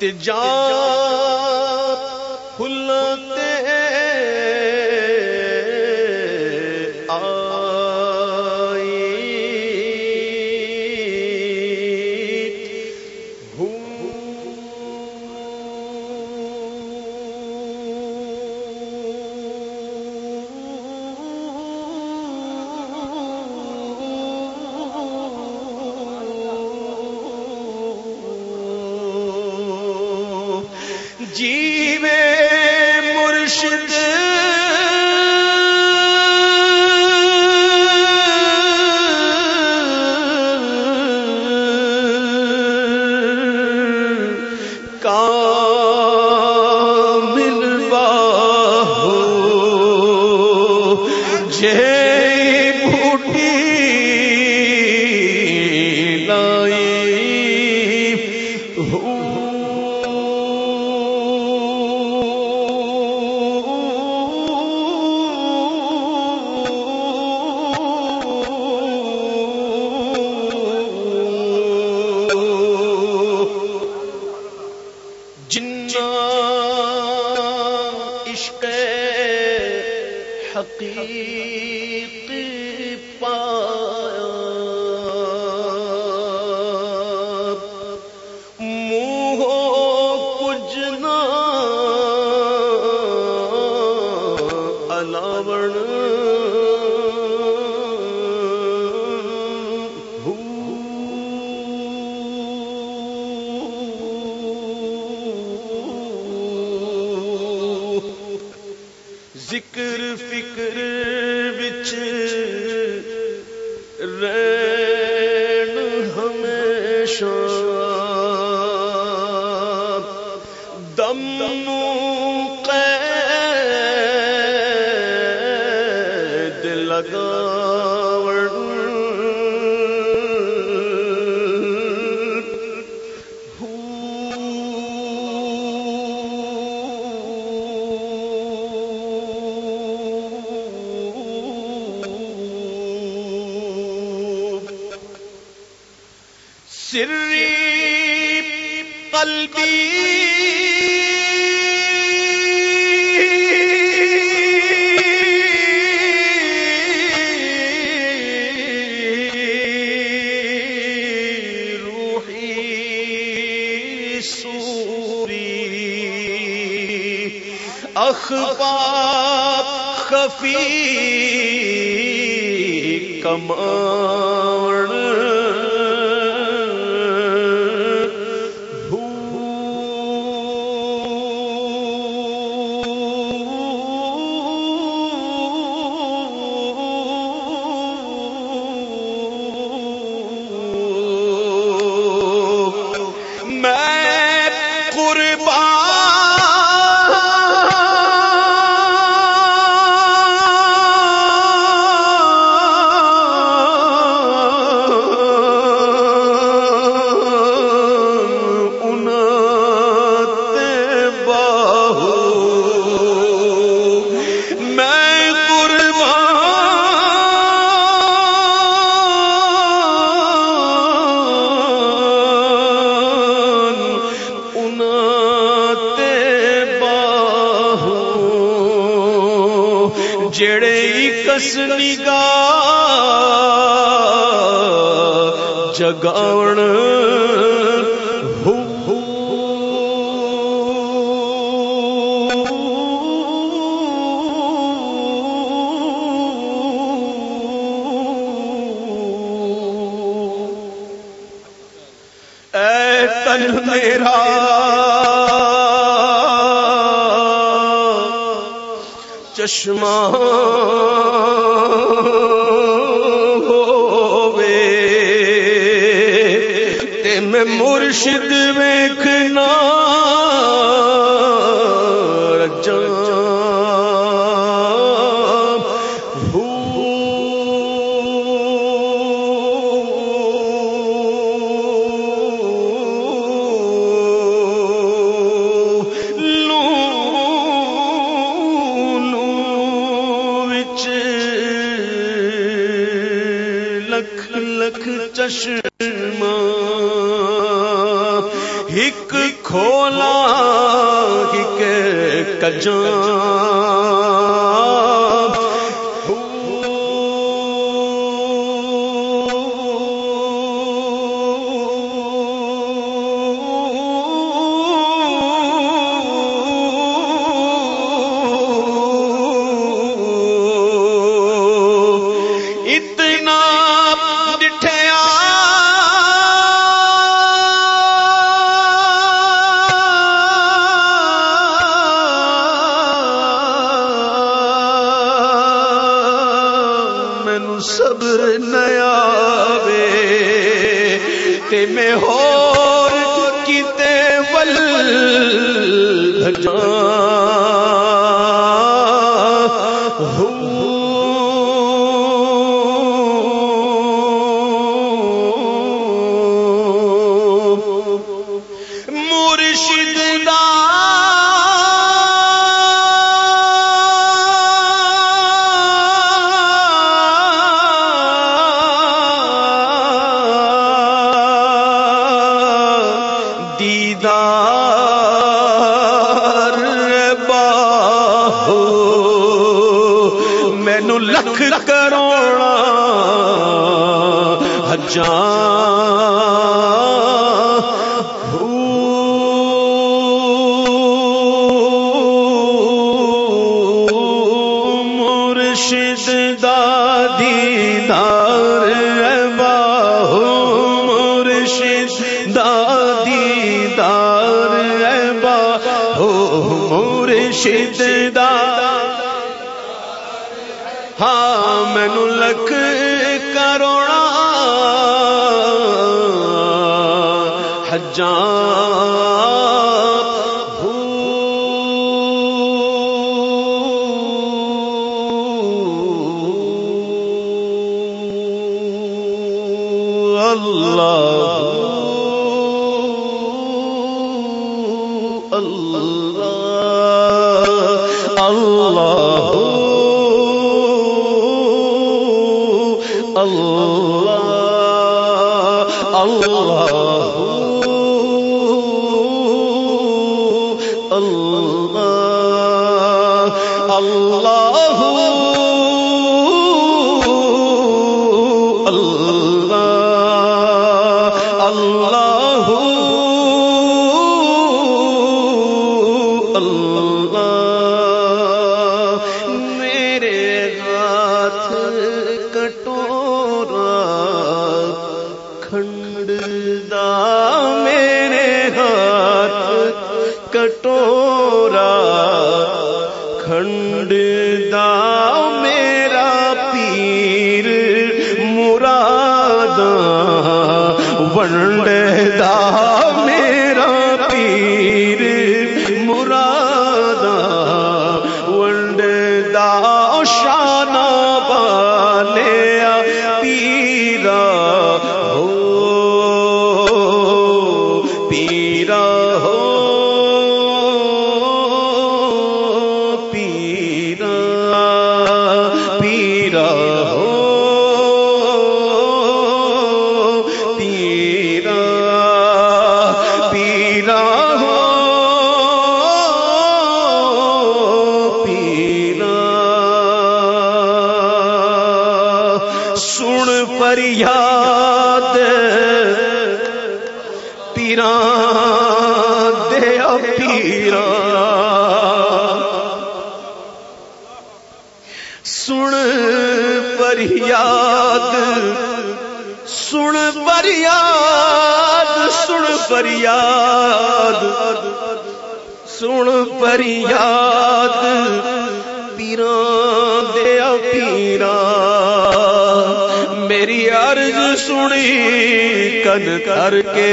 تجار جیوے مرشد۔ کا ہو جے عشق حقیقی پایا فکر فکر بچ رین ہمیشہ سری قلبی اخبار خفی کما نگاہ جگاؤن اے تن میرا چشمہ میں مرشد ویکھنا لکھ لکھ چشمہ ہک کھولا ہک کجان ہو لکھ کروڑا مرشد دادی دار باہو۔ مرشد دادی دار باہو۔ مرشد دار ہاں مینو لکھ کروڑا حجاں اللہ۔ کھنڈ میرا پیر مراد ونڈ دا دیا پیرا سن فریاد سن فریاد سن فریاد سن فریاد پیرا دیا پیرا میری عرض سنی، کن کر کے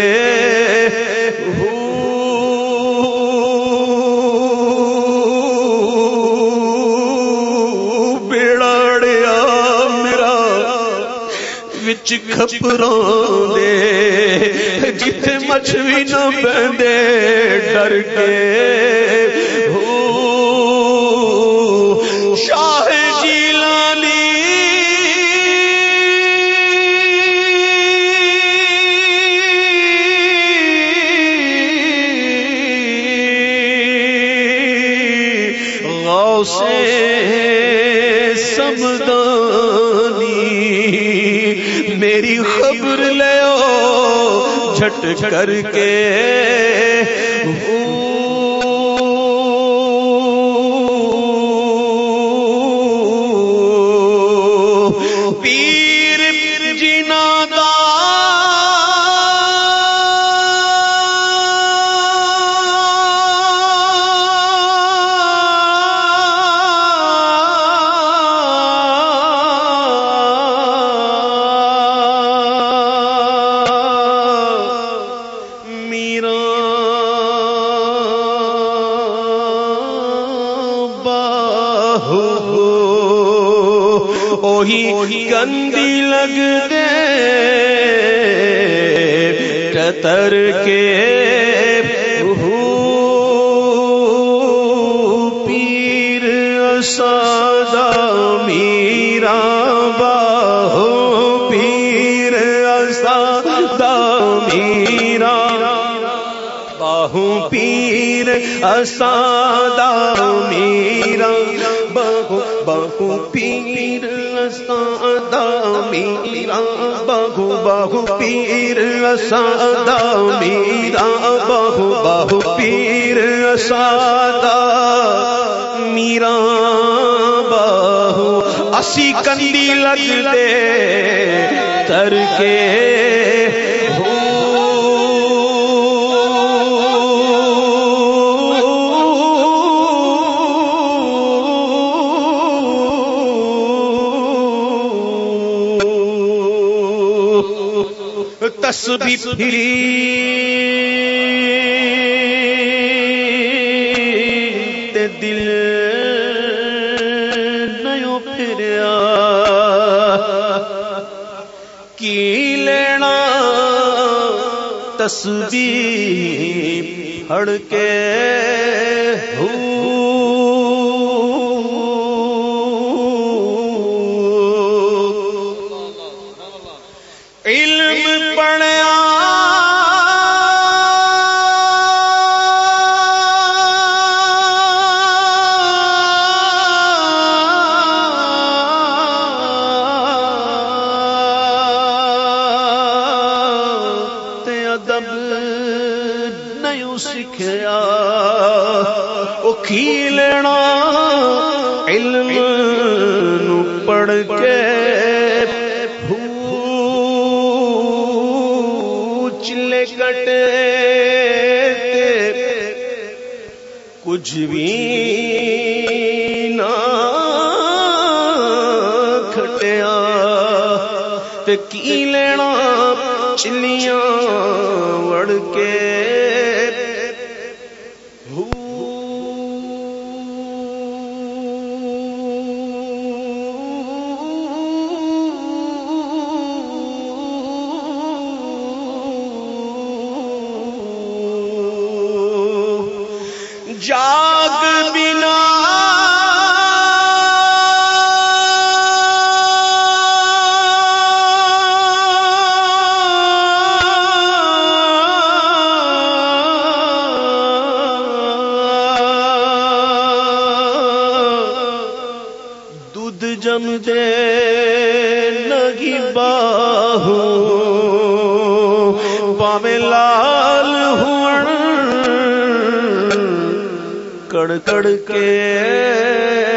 وچ کھپروں دے جتھے مچھوی نہ بندے ڈر کے کر کے گندی لگ دے ٹتر کے باہو پیر اسادا میرا بہو بہو پیر میرا بہو بہو پیر سادا میرا بہو بہو پیر سادا میرا بہو اسی کندی لگ دے تر کے تسبی پھری۔ دل نیو پھریا۔ کی لینا؟ تسبی پھڑ کے سکھیا کے چلے کٹے کچھ بھی نہ کھٹیا کی لینا چلیاں وڑ کے جم دے لگی باہو پاوے لال ہوں کڑ کڑ کے